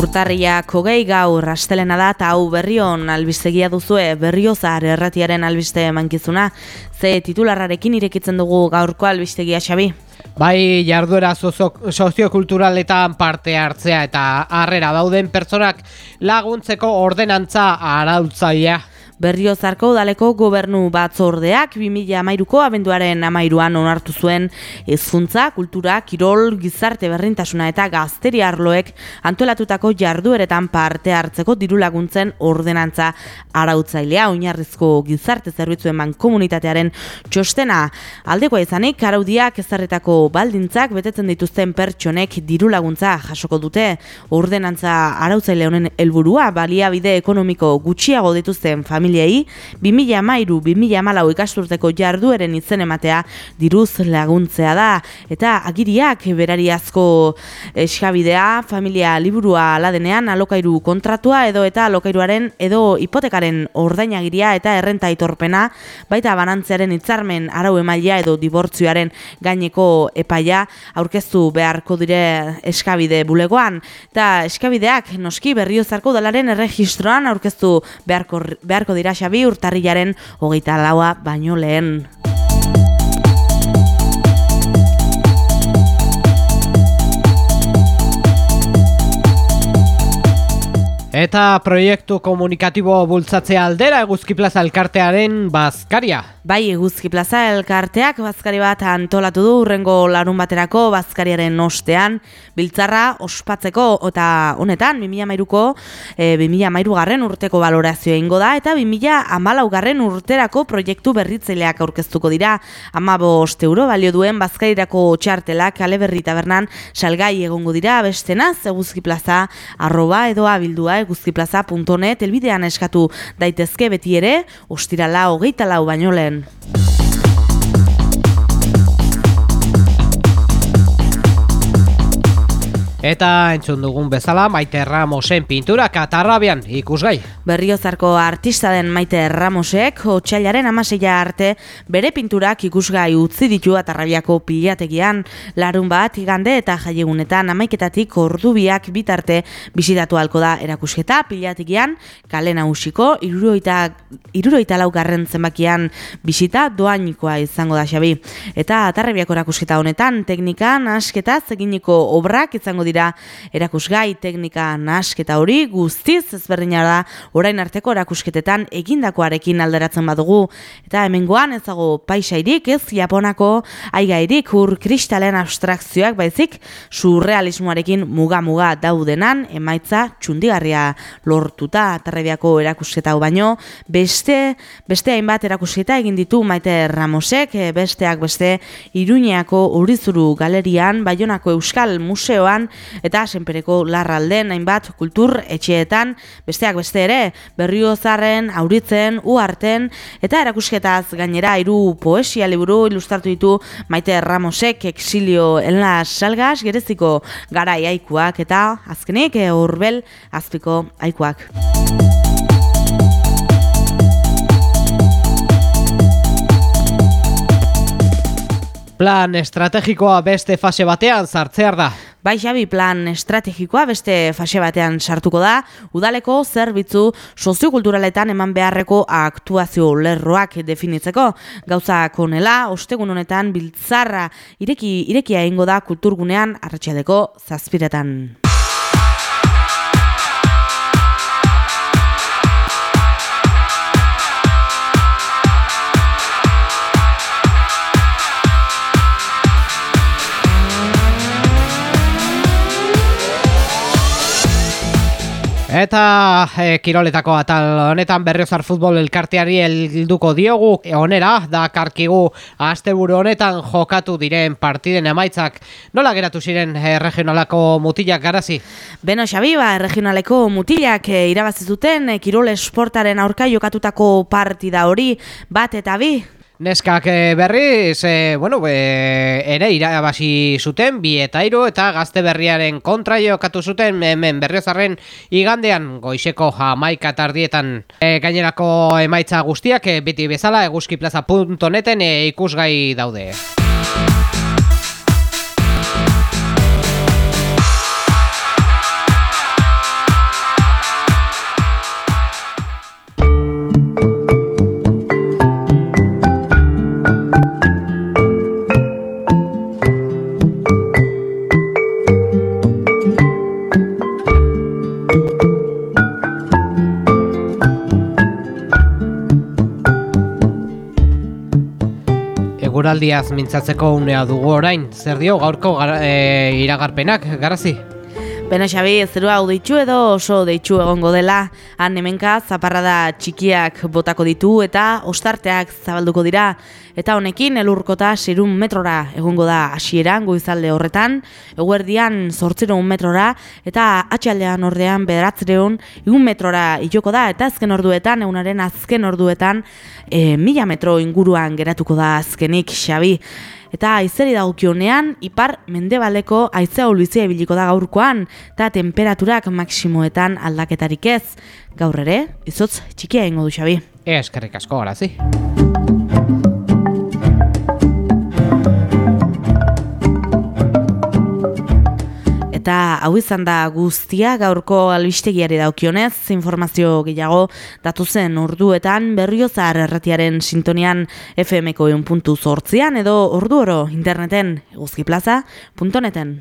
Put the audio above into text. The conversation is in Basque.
Urtarriak hogei gaur rastelena da eta hau berrion albistegia duzue berriozar erratiaren albiste emankizuna. Ze titularrarekin irekitzen dugu gaurko albistegia xabi? Bai, jarduera soziokulturaletan parte hartzea eta harrera dauden pertsonak laguntzeko ordenantza arautzaia. Berriozarko udaleko gobernu batzordeak 2013ko abenduaren amairuan onartu zuen hezkuntza, kultura, kirol, gizarte berrintasuna eta gazteri arloek antolatutako jardueretan parte hartzeko diru laguntzen ordenantza arautzailea oinarrizko gizarte zerbitzuen man komunitatearen txostena. Aldeko izanik, araudiak ezarretako baldintzak betetzen dituzten pertsonek diru laguntza jasoko dute ordenantza arautzaile honen helburua baliabide ekonomiko gutxiago dituzten familia familiei 2013-2014 ikasturteko jardueren izen ematea diruz laguntzea da. Eta agiriak berariazko eskabidea familia liburua aladenean alokairu kontratua edo eta alokairuaren edo hipotekaren ordainagiria eta errenta itorpena baita banantzearen hitzarmen arau emailea edo dibortzioaren gaineko epaia aurkeztu beharko dire eskabide bulegoan. Eta eskabideak noski berriozarko dalaren erregistroan aurkeztu beharko, beharko dira Xabi urtarrilaren hogeita laua baino lehen. Eta proiektu komunikatibo bultzatzea aldera eguzki plaza elkartearen bazkaria. Bai eguzki plaza elkarteak bazkari bat antolatu du urrengo larun baterako bazkariaren ostean. Biltzarra ospatzeko eta honetan 2013ko e, 2013 garren urteko balorazioa ingo da eta 2014 garren urterako proiektu berritzaileak aurkeztuko dira. Ama bost euro balio duen bazkarirako txartelak kale berri tabernan salgai egongo dira bestenaz eguzki plaza arroba edo abildua guztiplaza.net elbidean eskatu daitezke beti ere, ostirala hogeita lau baino lehen. Eta entzun dugun bezala Maite Ramosen pintura katarrabian ikusgai. Berriozarko artista den Maite Ramosek otxailaren amaseia arte bere pinturak ikusgai utzi ditu atarrabiako pilategian larun bat igande eta jaiegunetan amaiketatik ordubiak bitarte bisitatu halko da erakusketa pilategian kale nagusiko iruroita, iruroita laugarren zenbakian bisita doainikoa izango da xabi. Eta atarrabiako erakusketa honetan teknikan asketa zeginiko obrak izango dira erakusgai teknika nasketa hori guztiz ezberdina da orain arteko erakusketetan egindakoarekin alderatzen badugu. Eta hemengoan ez dago paisairik ez japonako aigairik ur kristalen abstrakzioak baizik surrealismoarekin muga-muga daudenan emaitza txundigarria lortuta atarrebiako erakusketa baino. Beste beste hainbat erakusketa egin ditu maite Ramosek besteak beste Iruñeako Urizuru galerian Baionako Euskal Museoan eta senpereko larralden hainbat kultur etxeetan besteak beste ere berriozarren auritzen uarten eta erakusketaz gainera hiru poesia liburu ilustratu ditu Maite Ramosek exilio en las salgas gereziko garai aikuak eta azkenik urbel azpiko aikuak. Plan estrategikoa beste fase batean sartzear da. Bai Xabi plan estrategikoa beste fase batean sartuko da, udaleko zerbitzu soziokulturaletan eman beharreko aktuazio lerroak definitzeko. Gauza konela, ostegun honetan biltzarra ireki, irekia ingo da kulturgunean arratxadeko zazpiretan. Eta e, kiroletako atal honetan berriozar futbol elkarteari helduko diogu. E, onera da karkigu asteburu honetan jokatu diren partiden emaitzak. Nola geratu ziren e, regionalako mutilak garazi? Beno Xabi, ba, regionaleko mutilak e, irabazizuten e, kirole esportaren aurka jokatutako partida hori bat eta bi Neskak eh, berriz, e, bueno, e, ere irabasi zuten, bi eta iru, eta gazte berriaren kontra jokatu zuten, hemen berriozarren igandean goizeko jamaika tardietan e, gainerako emaitza guztiak, e, biti bezala eguzkiplaza.neten e, ikusgai daude. Eguraldiaz mintzatzeko unea dugu orain, zer dio gaurko e, iragarpenak, garazi? Beno Xabi, zerua hau deitxu edo oso deitxu egongo dela, han hemenka zaparrada txikiak botako ditu eta ostarteak zabalduko dira, eta honekin elurkota sirun metrora egongo da hasieran goizalde horretan, eguerdian sortzeron metrora, eta atxaldean ordean bederatzereun igun metrora iloko da, eta azken orduetan, egunaren azken orduetan, e, mila metro inguruan geratuko da azkenik Xabi. Eta aizeri dagokionean, ipar mendebaleko aizea olbizia ibiliko da gaurkoan, eta temperaturak maksimoetan aldaketarik ez. Gaur ere, izotz txikia ingo du xabi. Eskerrik asko, horazi. Eta hau izan da guztia gaurko albistegiari daukionez, informazio gehiago datu zen urduetan berriozar erratiaren sintonian FM-ko edo ordu oro interneten eguzkiplaza.neten.